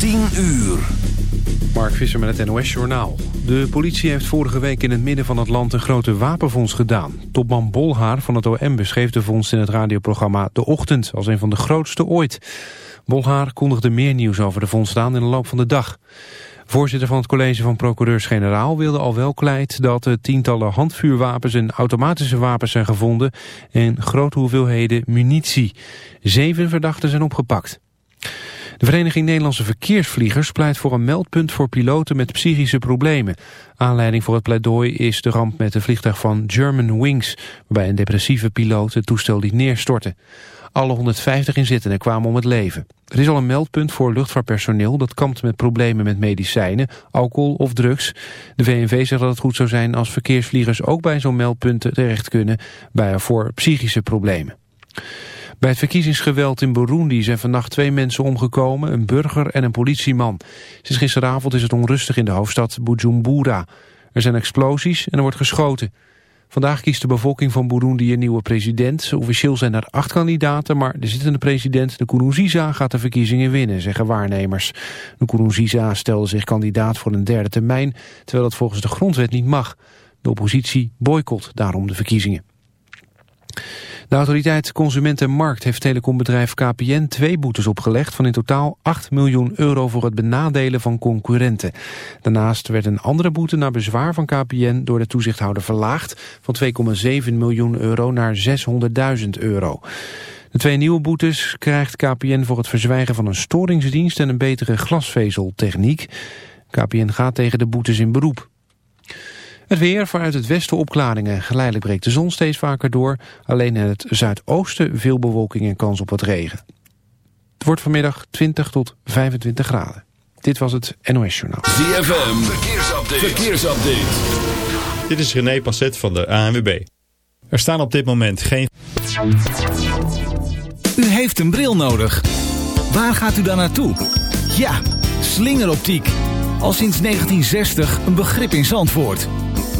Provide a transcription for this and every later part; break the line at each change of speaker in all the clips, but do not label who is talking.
10 uur.
Mark Visser met het NOS Journaal. De politie heeft vorige week in het midden van het land een grote wapenfonds gedaan. Topman Bolhaar van het OM beschreef de fonds in het radioprogramma De Ochtend... als een van de grootste ooit. Bolhaar kondigde meer nieuws over de fonds aan in de loop van de dag. Voorzitter van het college van procureurs-generaal wilde al wel kwijt dat er tientallen handvuurwapens en automatische wapens zijn gevonden en grote hoeveelheden munitie. Zeven verdachten zijn opgepakt. De Vereniging Nederlandse Verkeersvliegers pleit voor een meldpunt voor piloten met psychische problemen. Aanleiding voor het pleidooi is de ramp met het vliegtuig van German Wings, waarbij een depressieve piloot het toestel liet neerstorten. Alle 150 inzittenden kwamen om het leven. Er is al een meldpunt voor luchtvaartpersoneel dat kampt met problemen met medicijnen, alcohol of drugs. De VNV zegt dat het goed zou zijn als verkeersvliegers ook bij zo'n meldpunt terecht kunnen bij voor psychische problemen. Bij het verkiezingsgeweld in Burundi zijn vannacht twee mensen omgekomen, een burger en een politieman. Sinds gisteravond is het onrustig in de hoofdstad Bujumbura. Er zijn explosies en er wordt geschoten. Vandaag kiest de bevolking van Burundi een nieuwe president. Officieel zijn er acht kandidaten, maar de zittende president, de Nkurunziza, gaat de verkiezingen winnen, zeggen waarnemers. De Nkurunziza stelde zich kandidaat voor een derde termijn, terwijl dat volgens de grondwet niet mag. De oppositie boycott daarom de verkiezingen. De autoriteit Consument en Markt heeft telecombedrijf KPN twee boetes opgelegd van in totaal 8 miljoen euro voor het benadelen van concurrenten. Daarnaast werd een andere boete naar bezwaar van KPN door de toezichthouder verlaagd van 2,7 miljoen euro naar 600.000 euro. De twee nieuwe boetes krijgt KPN voor het verzwijgen van een storingsdienst en een betere glasvezeltechniek. KPN gaat tegen de boetes in beroep. Het weer, vanuit het westen opklaringen. Geleidelijk breekt de zon steeds vaker door. Alleen in het zuidoosten veel bewolking en kans op wat regen. Het wordt vanmiddag 20 tot 25 graden. Dit was het NOS Journaal.
ZFM, verkeersupdate. verkeersupdate.
Dit is René Passet van de ANWB. Er staan op dit moment geen...
U heeft een bril nodig. Waar gaat u dan naartoe? Ja, slingeroptiek. Al sinds 1960 een begrip in Zandvoort.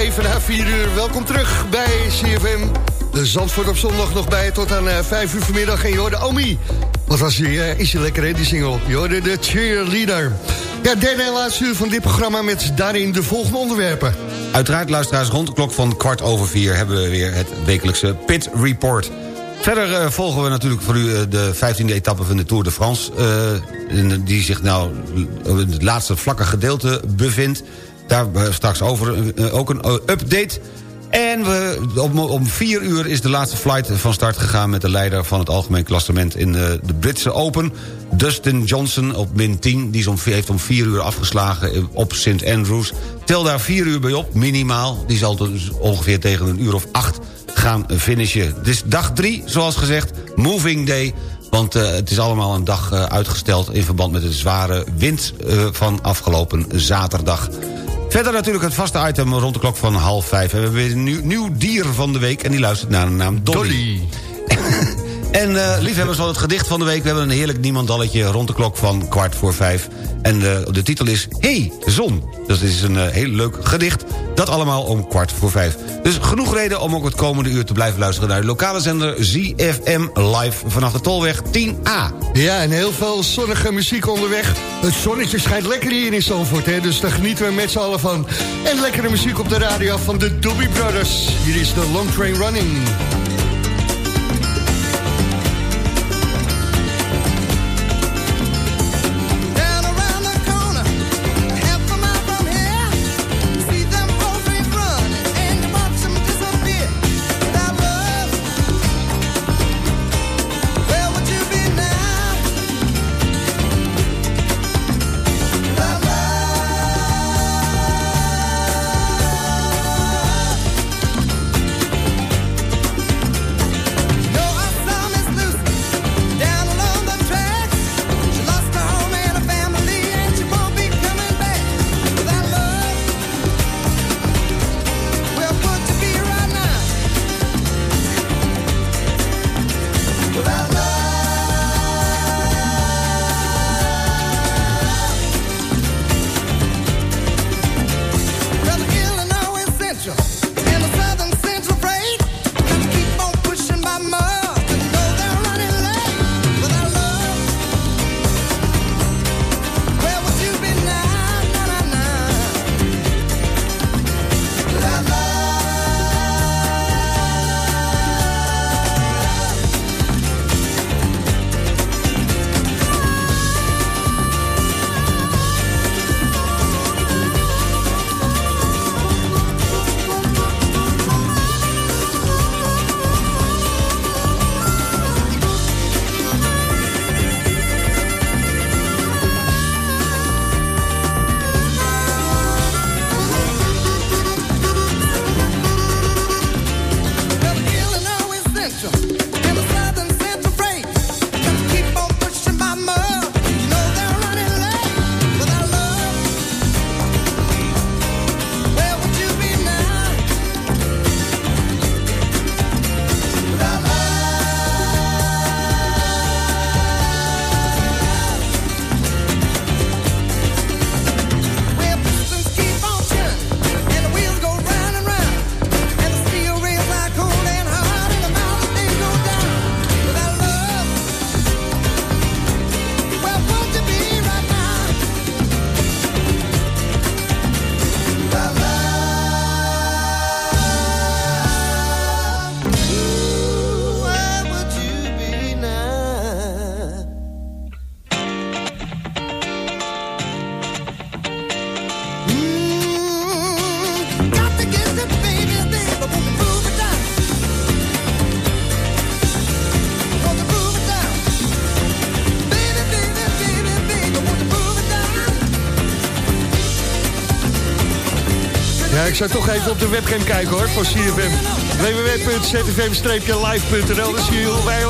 Even na 4 uur. Welkom terug bij CFM. De Zandvoort op zondag nog bij tot aan eh, 5 uur vanmiddag. En je hoorde Omi. Wat was die, eh, is je lekker hè, die single. Je hoorde de cheerleader. Ja, derde en laatste uur van dit programma met daarin de volgende onderwerpen.
Uiteraard, luisteraars, rond de klok van kwart over vier... hebben we weer het wekelijkse Pit Report. Verder eh, volgen we natuurlijk voor u eh, de 15e etappe van de Tour de France... eh, die zich nou in het laatste vlakke gedeelte bevindt. Daar eh, straks over eh, ook een eh, update... En we, om, vier uur is de laatste flight van start gegaan... met de leider van het algemeen klassement in de, Britse Open. Dustin Johnson op min 10. Die is heeft om vier uur afgeslagen op St. Andrews. Tel daar vier uur bij op, minimaal. Die zal dus ongeveer tegen een uur of acht gaan finishen. Het is dag drie, zoals gezegd. Moving day. Want eh, het is allemaal een dag eh, uitgesteld... in verband met de zware wind eh, van afgelopen zaterdag. Verder natuurlijk het vaste item rond de klok van half vijf. En we hebben weer een nieuw, dier van de week... en die luistert naar de naam. Dolly. En eh, liefhebbers van het gedicht van de week... we hebben een heerlijk niemandalletje rond de klok van kwart voor vijf. En eh, de titel is Hey, zon. Dat is een eh, heel leuk gedicht. Dat allemaal om kwart voor vijf. Dus genoeg reden om ook het komende uur te blijven luisteren... naar de lokale zender ZFM live vanaf de Tolweg 10A.
Ja, en heel veel zonnige muziek onderweg. Het zonnetje schijnt lekker hier in Zandvoort, hè, dus daar genieten we met z'n allen van. En lekkere muziek op de radio van de Doobie Brothers. Hier is de Long Train Running. Zou toch even op de webcam kijken hoor, van CFM. www.zfm-live.nl Dan wij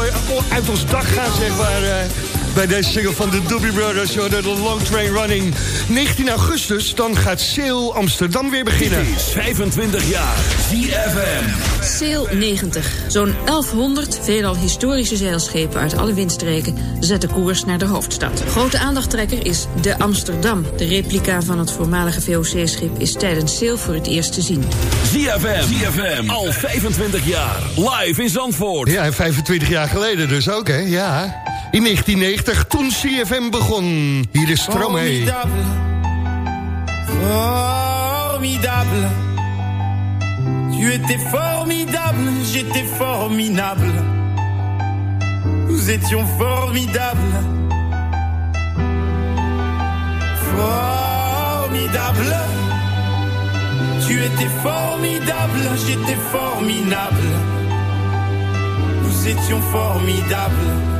uit ons dak gaan, zeg maar... Bij deze single van de Doobie Brothers, de Long Train Running. 19 augustus, dan gaat Sail Amsterdam weer beginnen.
25 jaar, ZFM.
Sail 90. Zo'n 1100 veelal historische zeilschepen uit alle windstreken... zetten koers naar de hoofdstad. Grote aandachttrekker is de Amsterdam. De replica van het voormalige VOC-schip is tijdens Sail voor het eerst te zien.
ZFM, ZFM, al 25 jaar, live in Zandvoort.
Ja, 25 jaar geleden dus ook, hè? Ja. In 1990, toen CFM begon. Hier is Stromae.
Formidable. Formidable. Tu étais formidable, j'étais formidable. Nous étions formidables. Formidable. Tu étais formidable, j'étais formidable. Nous étions formidables.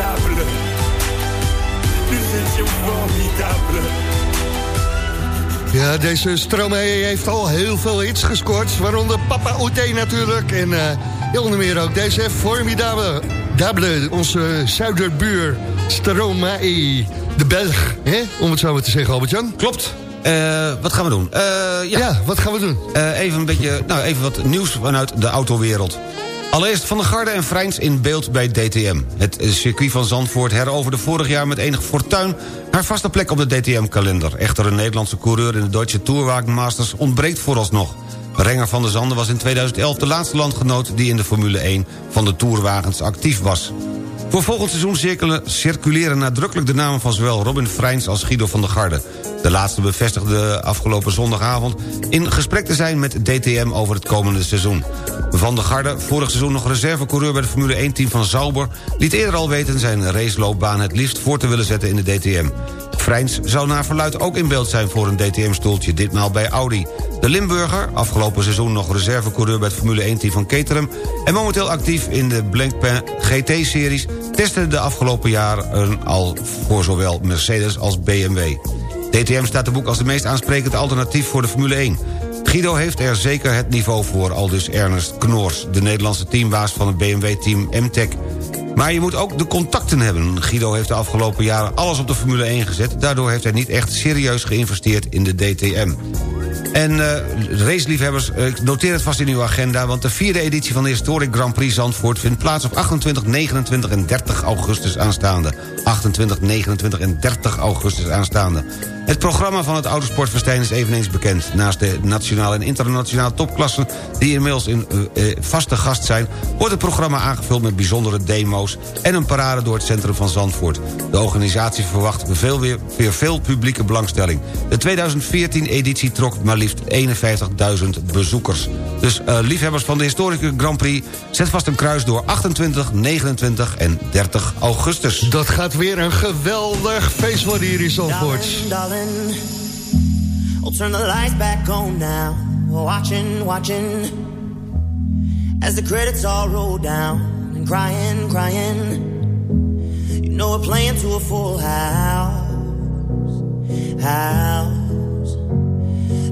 Formidable. Nous étions formidables.
Ja, deze Stromae heeft al heel veel hits gescoord. Waaronder Papa Oute natuurlijk. En uh, onder meer ook deze Formidable. Dable, onze zuiderbuur Stromae. De Belg, hè? om het zo maar te zeggen, Albert-Jan.
Klopt. Uh, wat gaan we doen? Uh,
ja. ja. wat gaan we doen?
Uh, even, een beetje, nou, even wat nieuws vanuit de autowereld. Allereerst Van der Garde en Vrijns in beeld bij DTM. Het circuit van Zandvoort heroverde vorig jaar met enig fortuin... haar vaste plek op de DTM-kalender. Echter een Nederlandse coureur in de Deutsche Tourwagen Masters ontbreekt vooralsnog. Renger van der Zanden was in 2011 de laatste landgenoot... die in de Formule 1 van de Tourwagens actief was. Voor volgend seizoen circuleren nadrukkelijk de namen van zowel Robin Freins als Guido van der Garde. De laatste bevestigde afgelopen zondagavond in gesprek te zijn met DTM over het komende seizoen. Van der Garde, vorig seizoen nog reservecoureur bij de Formule 1-team van Sauber... liet eerder al weten zijn raceloopbaan het liefst voor te willen zetten in de DTM. Freins zou naar verluid ook in beeld zijn voor een DTM-stoeltje, ditmaal bij Audi. De Limburger, afgelopen seizoen nog reservecoureur bij het Formule 1-team van Caterham... en momenteel actief in de Blancpain GT-series testte de afgelopen jaren al voor zowel Mercedes als BMW. DTM staat de boek als de meest aansprekende alternatief voor de Formule 1. Guido heeft er zeker het niveau voor, aldus Ernest Knoors... de Nederlandse teambaas van het BMW-team MTech. Maar je moet ook de contacten hebben. Guido heeft de afgelopen jaren alles op de Formule 1 gezet... daardoor heeft hij niet echt serieus geïnvesteerd in de DTM. En uh, raceliefhebbers, uh, noteer het vast in uw agenda... want de vierde editie van de Historic Grand Prix Zandvoort... vindt plaats op 28, 29 en 30 augustus aanstaande. 28, 29 en 30 augustus aanstaande. Het programma van het Autosportfestijn is eveneens bekend. Naast de nationale en internationale topklassen... die inmiddels in uh, vaste gast zijn... wordt het programma aangevuld met bijzondere demo's... en een parade door het centrum van Zandvoort. De organisatie verwacht veel weer, weer veel publieke belangstelling. De 2014-editie trok maar liefst 51.000 bezoekers. Dus uh, liefhebbers van de historische Grand Prix... zet vast een kruis door 28, 29 en 30 augustus.
Dat gaat weer een geweldig feest worden hier in Zandvoort.
darling. I'll turn the lights back on now. Watching, watching. As the credits all roll down. And crying, crying. You know we're playing to a full house. House.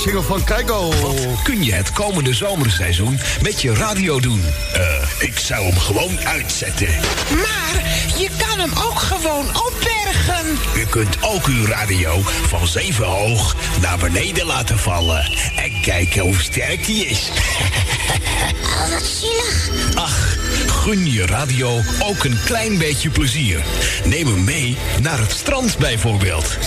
single van Keigo.
Kun je het komende zomerseizoen met je radio doen? Eh, ik zou hem gewoon uitzetten.
Maar je kan hem ook gewoon opbergen.
U kunt ook uw radio van zeven hoog naar beneden laten vallen. En kijken hoe sterk die is.
Oh, wat zielig.
Ach, Gun je radio ook een klein beetje plezier. Neem hem mee naar het strand bijvoorbeeld.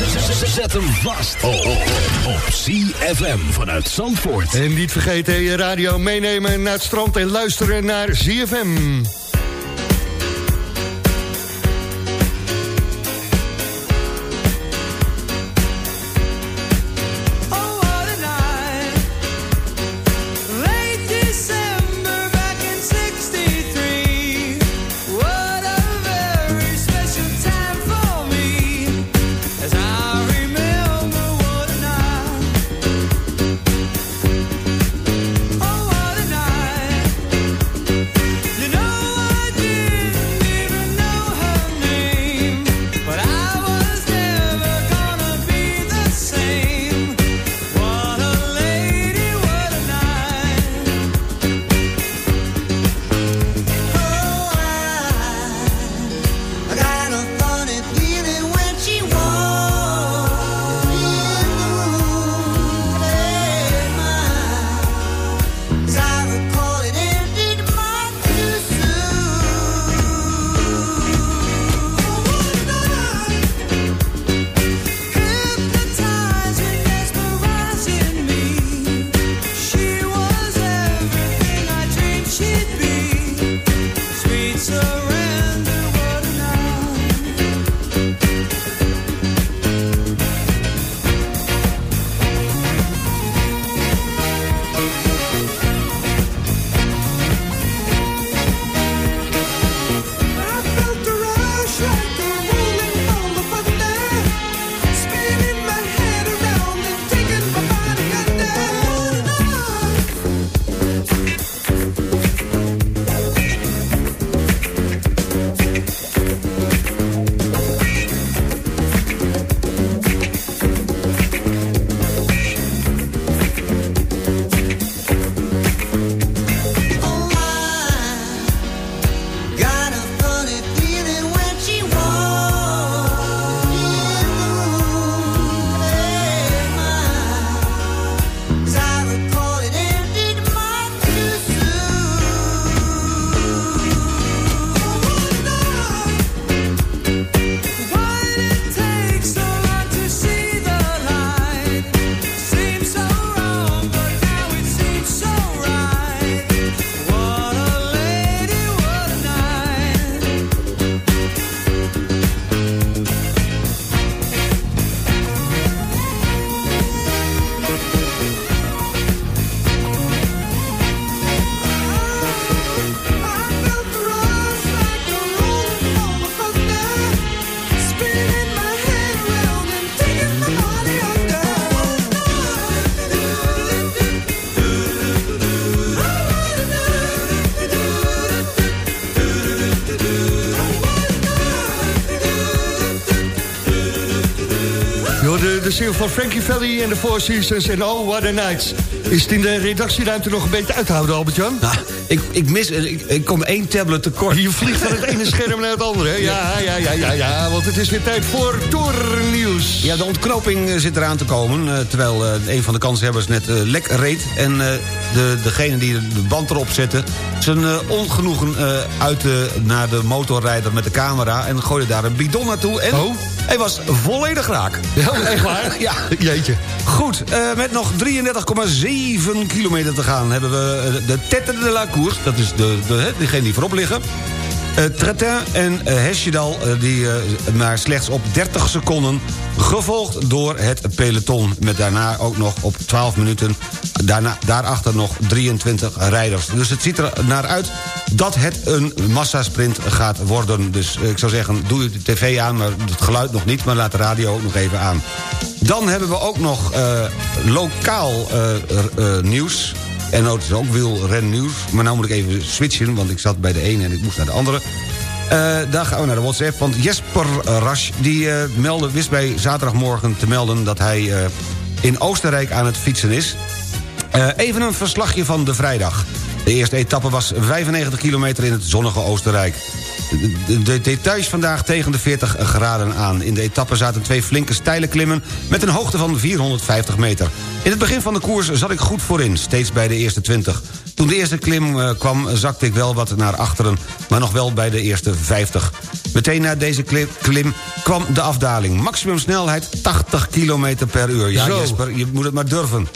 Zet hem vast op CFM vanuit Zandvoort.
En niet vergeten je radio meenemen naar het strand en luisteren naar ZFM. Single van Frankie Valley en de Four Seasons en Oh What a Nights. Is het in de redactieruimte nog een beetje uit te houden, Albert-Jan?
Nou, ik, ik mis, ik, ik kom één tablet tekort.
Je vliegt van het ene scherm naar het andere. hè? Ja, ja, ja, ja, ja, want het is weer tijd voor Tournieuws.
Ja, de ontknoping eh, zit eraan te komen. eh, terwijl eh, een van de kanshebbers net lek reed. En de, degene die de band erop zette... zijn ongenoegen uitte naar de motorrijder met de camera... en gooide daar een bidon naartoe. En
Oh.
Hij was volledig raak.
Ja, echt waar?
Ja.
Jeetje.
Goed, eh, met nog 33,7 kilometer te gaan... hebben we eh, de Tête de la Course. Dat is de, de, degene die voorop liggen. Eh Tretin en uh, Hesjedal, eh, die eh, maar slechts op 30 seconden... gevolgd door het peloton. Met daarna ook nog op 12 minuten... Daarna, daarachter nog 23 rijders. Dus het ziet er naar uit dat het een massasprint gaat worden. Dus eh, ik zou zeggen, doe de tv aan, maar het geluid nog niet... maar laat de radio ook nog even aan. Dan hebben we ook nog eh, lokaal eh, eh, nieuws... En het is ook wielrennieuws. Maar nou moet ik even switchen, want ik zat bij de ene en ik moest naar de andere. Eh dan gaan we naar de WhatsApp, want Jesper Rasch... die eh, meldde, wist bij zaterdagmorgen te melden... dat hij eh, in Oostenrijk aan het fietsen is. Even een verslagje van de vrijdag. De eerste etappe was 95 kilometer in het zonnige Oostenrijk. De, de details vandaag tegen de 40 graden aan. In de etappe zaten twee flinke steile klimmen... met een hoogte van 450 meter. In het begin van de koers zat ik goed voorin, steeds bij de eerste 20. Toen de eerste klim eh, kwam, zakte ik wel wat naar achteren... maar nog wel bij de eerste 50. Meteen na deze klim, klim kwam de afdaling. Maximum snelheid 80 km per uur. Ja,
Zo.
Jesper, je moet het maar durven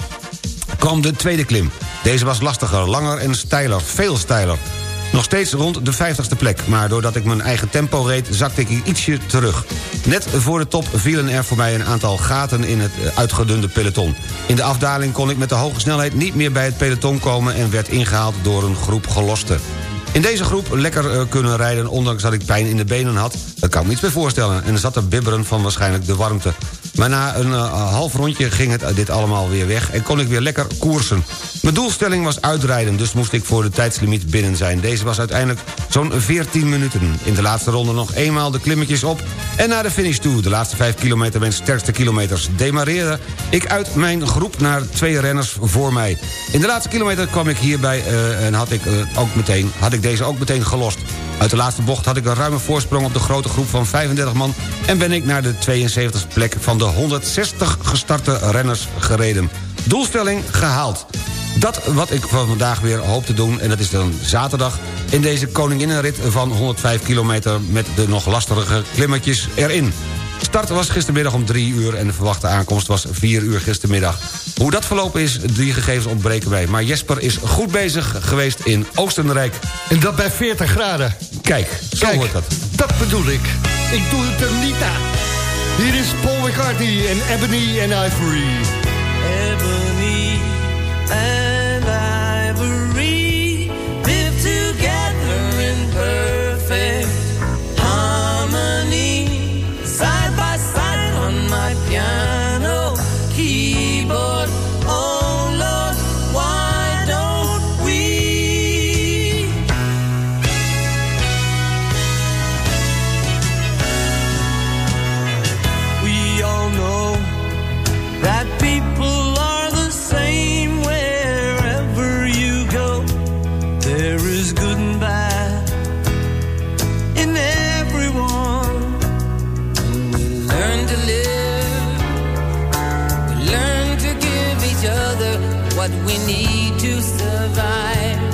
kwam de tweede klim. Deze was lastiger, langer en steiler, veel steiler. Nog steeds rond de 50ste plek, maar doordat ik mijn eigen tempo reed... zakte ik ietsje terug. Net voor de top vielen er voor mij een aantal gaten in het eh, uitgedunde peloton. In de afdaling kon ik met de hoge snelheid niet meer bij het peloton komen... en werd ingehaald door een groep gelosten. In deze groep lekker eh, kunnen rijden, ondanks dat ik pijn in de benen had... dat kan ik me iets bij voorstellen. En zat te bibberen van waarschijnlijk de warmte. Maar na een eh, half rondje ging het, eh, dit allemaal weer weg... en kon ik weer lekker koersen. Mijn doelstelling was uitrijden, dus moest ik voor de tijdslimiet binnen zijn. Deze was uiteindelijk zo'n 14 minuten. In de laatste ronde nog eenmaal de klimmetjes op... en naar de finish toe. De laatste 5 kilometer, mijn sterkste kilometers, demareerde ik uit mijn groep naar twee renners voor mij. In de laatste kilometer kwam ik hierbij eh, en had ik, ook meteen, had ik deze ook meteen gelost. Uit de laatste bocht had ik een ruime voorsprong op de grote groep van 35 man... en ben ik naar de 72e plek van de 160 gestarte renners gereden. Doelstelling gehaald. Dat wat ik van vandaag weer hoop te doen, en dat is dan zaterdag... in deze koninginnenrit van 105 kilometer met de nog lastigere klimmetjes erin. Start was gistermiddag om 3 uur en de verwachte aankomst was 4 uur gistermiddag. Hoe dat verlopen is, die gegevens ontbreken wij. Maar Jesper is goed bezig geweest in Oostenrijk.
En dat bij 40 graden.
Kijk, zo
Kijk,
wordt dat.
Dat bedoel ik. Ik doe het er niet aan. Hier is Paul McCartney en Ebony and Ivory.
Ebony and There is good and bad in everyone. And we learn to live, we learn to give each other what we need to survive.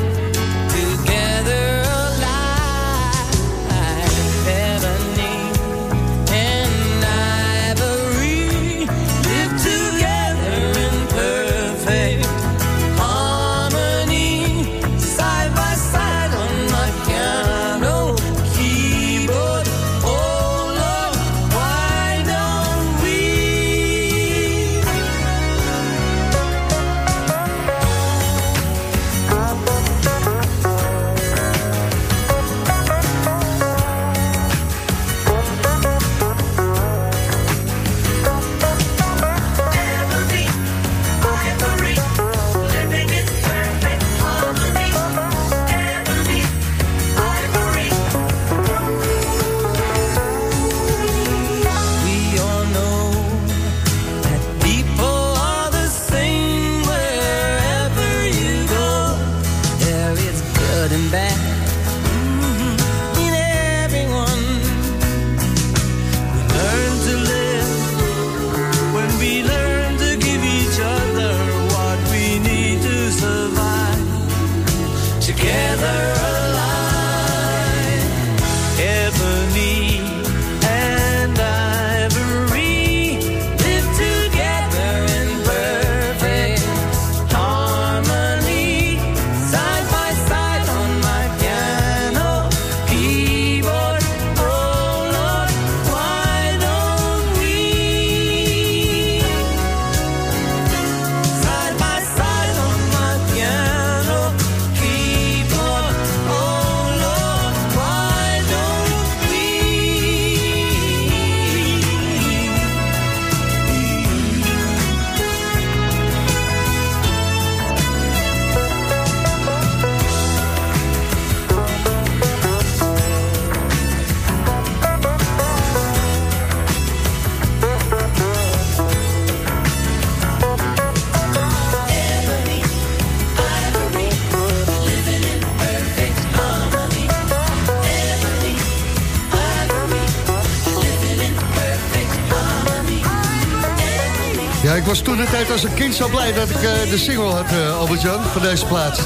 Was toen de tijd als een kind zo blij dat ik eh, de single had, uh, Albert-Jan, van deze plaats.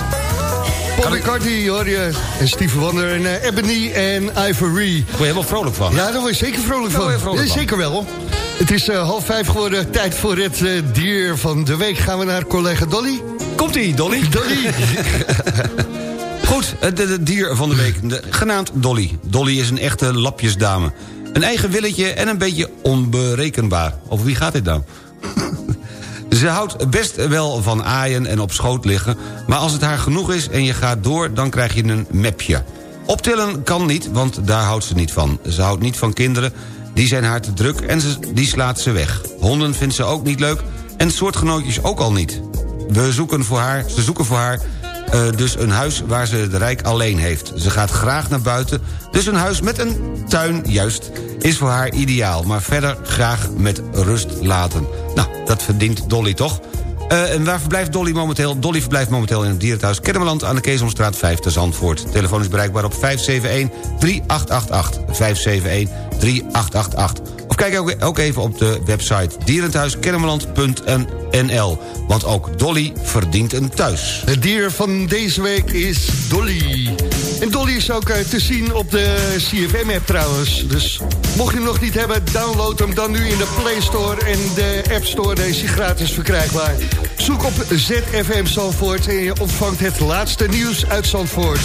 Paul McCartney hoor je. En Steve Wonder en uh, Ebony en Ivory.
Word je helemaal vrolijk van?
Ja, daar word je zeker vrolijk van.
Vrolijk
ja, zeker wel. Het is half vijf geworden. Tijd voor het dier van de week. Gaan we naar collega Dolly.
Komt-ie, Dolly.
Dolly.
Goed, het dier van de week. De, genaamd Dolly. Dolly is een echte lapjesdame. Een eigen willetje en een beetje onberekenbaar. Over wie gaat dit nou? Ze houdt best wel van aaien en op schoot liggen... maar als het haar genoeg is en je gaat door, dan krijg je een mapje. Optillen kan niet, want daar houdt ze niet van. Ze houdt niet van kinderen, die zijn haar te druk en ze, die slaat ze weg. Honden vindt ze ook niet leuk en soortgenootjes ook al niet. We zoeken voor haar, ze zoeken voor haar uh, dus een huis waar ze de rijk alleen heeft. Ze gaat graag naar buiten, dus een huis met een tuin, juist, is voor haar ideaal. Maar verder graag met rust laten. Dat verdient Dolly toch? Uh, en waar verblijft Dolly momenteel? Dolly verblijft momenteel in het dierenthuis Kennemerland... aan de Keesomstraat 5 te Zandvoort. Telefoon is bereikbaar op 571-3888. 571-3888. Of kijk ook, even op de website dierenthuiskennemerland.nl. Want ook Dolly verdient een thuis.
Het dier van deze week is Dolly. En Dolly is ook eh, te zien op de CFM-app trouwens. Dus mocht je hem nog niet hebben, download hem dan nu in de Play Store en de App Store. Deze is gratis verkrijgbaar. Zoek op ZFM Zandvoort en je ontvangt het laatste nieuws uit Zandvoort.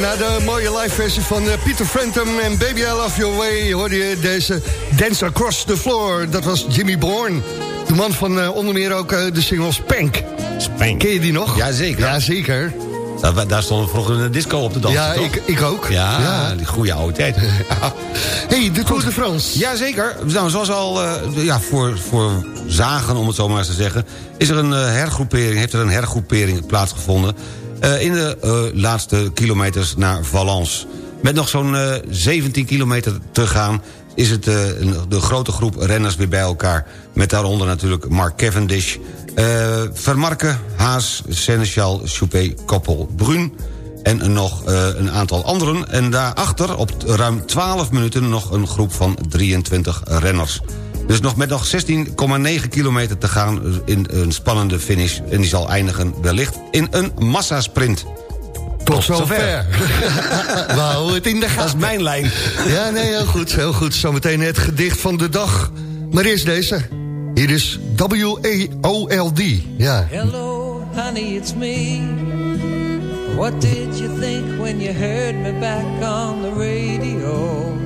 Na de mooie live versie van uh, Peter Frampton en Baby I Love Your Way... hoorde je deze Dance Across the Floor. Dat was Jimmy Bourne. De man van uh, onder meer ook de single Spank.
Spank.
Ken je die nog?
Jazeker.
Jazeker.
Daar, daar stond vroeger een disco op de dans.
Ja,
toch?
ik, ik ook.
Ja, ja, die goede oude tijd.
hey, de Tour de France.
Jazeker. Nou, zoals al uh, ja, voor, voor zagen, om het zo maar eens te zeggen... Is er een, uh, hergroepering, heeft er een hergroepering plaatsgevonden... Uh, in de laatste kilometers naar Valence. Met nog zo'n 17 kilometer te gaan is het de grote groep renners weer bij elkaar. Met daaronder natuurlijk Mark Cavendish... Uh, Vermarke, Haas, Seneschal, Choupé, Koppel, Brun... en nog een aantal anderen. En daarachter, op ruim 12 minuten, nog een groep van 23 renners. Dus nog met nog 16,9 kilometer te gaan in een spannende finish... en die zal eindigen wellicht in een massasprint.
Tot zover. We houden het in de gaten.
Dat is mijn lijn.
Ja, nee, heel goed, heel goed. Zometeen het gedicht van de dag. Maar eerst deze. Hier is W-A-O-L-D. Ja.
Hello, honey, it's me. What did you think when you heard me back on the radio?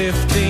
15.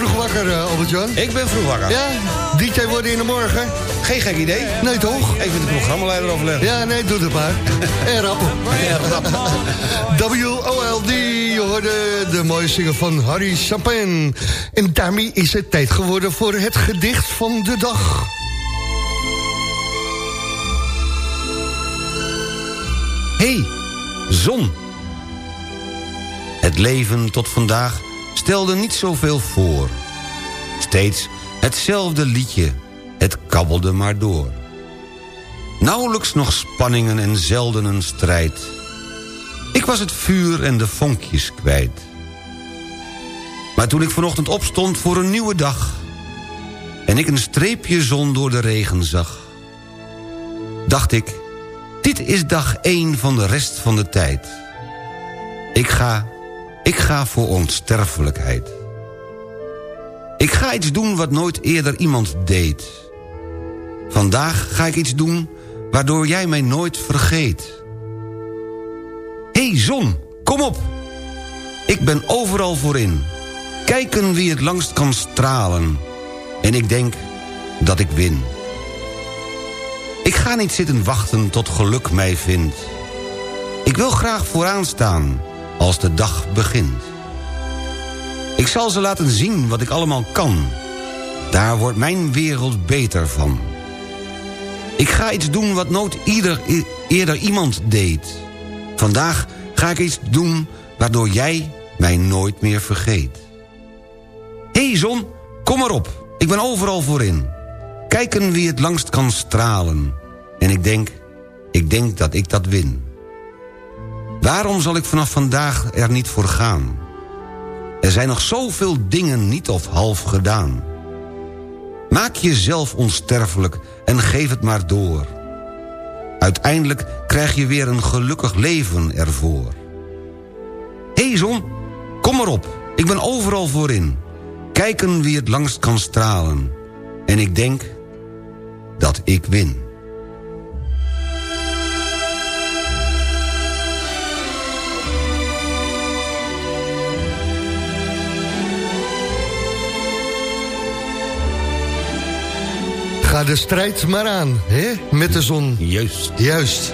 Vroeg wakker, eh, Albert-Jan?
Ik ben vroeg wakker.
Ja? DJ worden in de morgen?
Geen gek idee.
Nee, toch?
Even de programmaleider overleggen.
Ja, nee, doe het maar. En rap. WOLD, je hoorde de mooie zinger van Harry Chapin. En daarmee is het tijd geworden voor het gedicht van de dag.
hey, zon. Het leven tot vandaag stelde niet zoveel voor. Steeds hetzelfde liedje, het kabbelde maar door. Nauwelijks nog spanningen en zelden een strijd. Ik was het vuur en de vonkjes kwijt. Maar toen ik vanochtend opstond voor een nieuwe dag... en ik een streepje zon door de regen zag... dacht ik, dit is dag één van de rest van de tijd. Ik ga, ik ga voor onsterfelijkheid. Ik ga iets doen wat nooit eerder iemand deed. Vandaag ga ik iets doen waardoor jij mij nooit vergeet. Hé hey, zon, kom op. Ik ben overal voorin. Kijken wie het langst kan stralen. En ik denk dat ik win. Ik ga niet zitten wachten tot geluk mij vindt. Ik wil graag vooraan staan als de dag begint. Ik zal ze laten zien wat ik allemaal kan. Daar wordt mijn wereld beter van. Ik ga iets doen wat nooit ieder, eerder iemand deed. Vandaag ga ik iets doen waardoor jij mij nooit meer vergeet. Hé hey zon, kom maar op, ik ben overal voorin. Kijken wie het langst kan stralen. En ik denk, ik denk dat ik dat win. Waarom zal ik vanaf vandaag er niet voor gaan? Er zijn nog zoveel dingen niet of half gedaan. Maak jezelf onsterfelijk en geef het maar door. Uiteindelijk krijg je weer een gelukkig leven ervoor. Hé hey zon, kom maar op, ik ben overal voorin. Kijken wie het langst kan stralen. En ik denk dat ik win.
De strijd maar aan, hè? met de zon.
Juist.
Juist.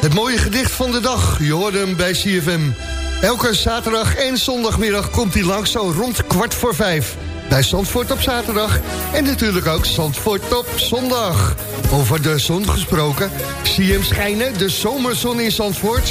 Het mooie gedicht van de dag, je hoorde hem bij CFM. Elke zaterdag en zondagmiddag komt hij langs zo rond kwart voor vijf. Bij Zandvoort op zaterdag en natuurlijk ook Zandvoort op zondag. Over de zon gesproken, zie je hem schijnen, de zomerzon in Zandvoort...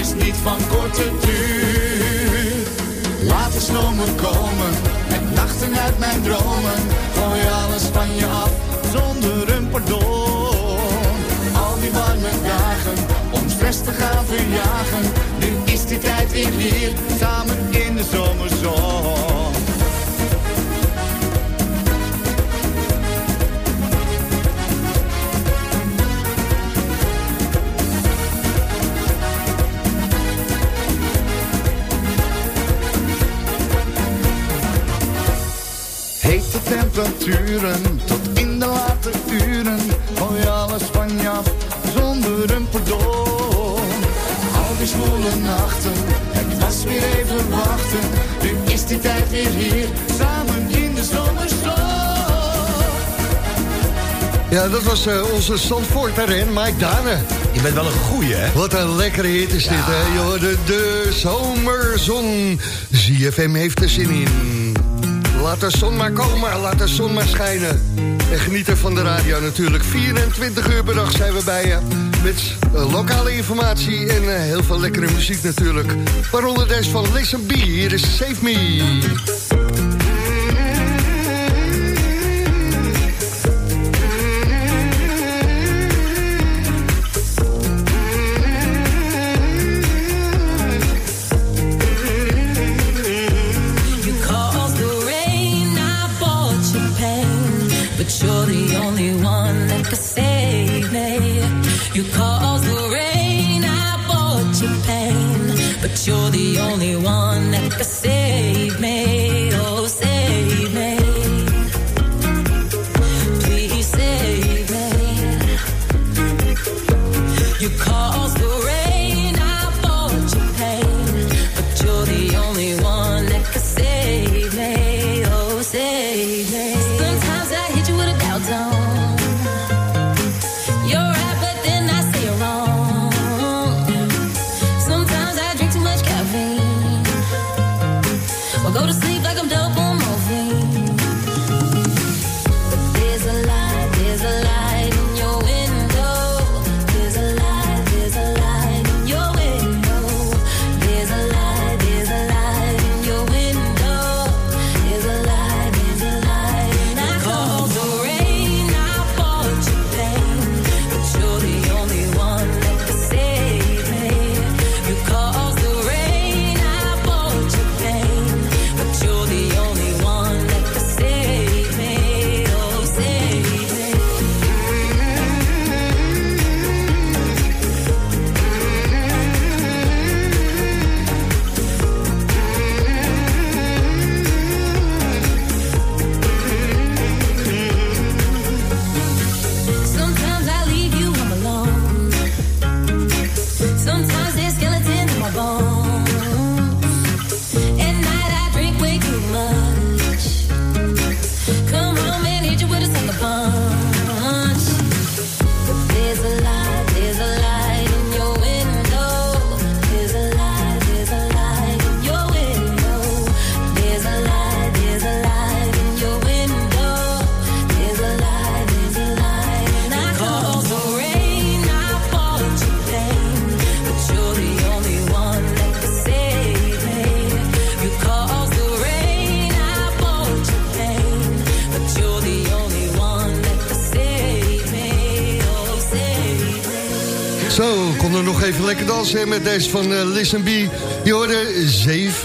is niet van korte duur. Laat de zomer komen, met nachten uit mijn dromen. Gooi alles van je af, zonder een pardon. Al die warme dagen, om stress te gaan verjagen. Nu is die tijd weer hier, samen in de zomerzon. Tot in de late uren. Gooi alles van je af zonder een pardon. Al die zwoele nachten, het was weer even wachten. Nu is die tijd weer hier, samen in de zomerstroom.
Ja, dat was eh, onze Zandvoorter en Mike Dane.
Je bent wel een goeie, hè?
Wat een lekkere hit is dit, hè? Je hoorde de zomerzon. ZFM heeft er zin in. Laat de zon maar komen, laat de zon maar schijnen. En genieten van de radio natuurlijk. 24 uur per dag zijn we bij je. Met eh, lokale informatie en eh, heel veel lekkere muziek natuurlijk. Waaronder deze van Listen B. Hier is Save Me. Met deze van eh, Listen B. Je hoorde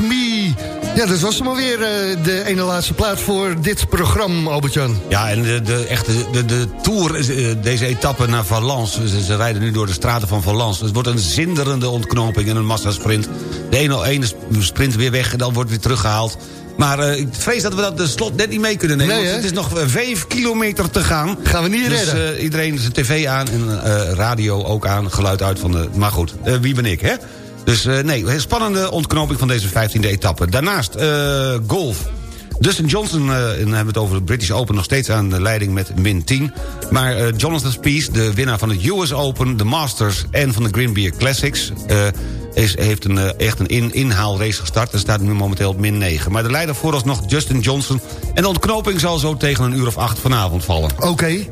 Me. Ja, dat was hem alweer eh, de ene laatste plaat voor dit programma, Albert-Jan.
Ja, en de, de, echte, de, de Tour, eh, deze etappe naar Valence... Ze, ze rijden nu door de straten van Valence. Het wordt een zinderende ontknoping en een massasprint. De ene, ene sprint weer weg en dan wordt weer teruggehaald. Maar eh, ik vrees dat we dat de slot net niet mee kunnen nemen.
Nee,
want het is nog eh, vijf kilometer te gaan.
Gaan we niet
dus,
redden.
eh, iedereen zijn tv aan en radio ook aan. Geluid uit van de... Maar goed, wie ben ik, hè? Dus nee, een spannende ontknoping van deze 15e etappe. Daarnaast golf. Dustin Johnson, en dan hebben we het over de British Open... nog steeds aan de leiding met min 10. Maar Jonathan Spieth, de winnaar van het US Open... de Masters en van de Green Beer Classics... is, heeft een, eh, echt een in, inhaalrace gestart... en staat nu momenteel op min 9. Maar de leider vooralsnog Justin Johnson... en de ontknoping zal zo tegen een uur of acht vanavond vallen.
Oké.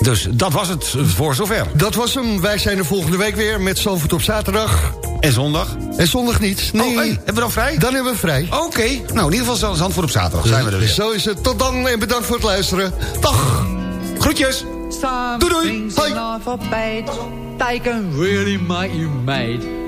Dus dat was het voor zover.
Dat was hem. Wij zijn er volgende week weer met Zalvoort op zaterdag.
En zondag?
En zondag niet. Nee.
Oh, hey, hebben we dan vrij?
Dan hebben we vrij.
Oké. Nou, in ieder geval Zandvoort op zaterdag zijn we er weer.
Zo is het. Tot dan en bedankt voor het luisteren. Dag.
Groetjes.
Doei, doei. Hoi.
They can really make you.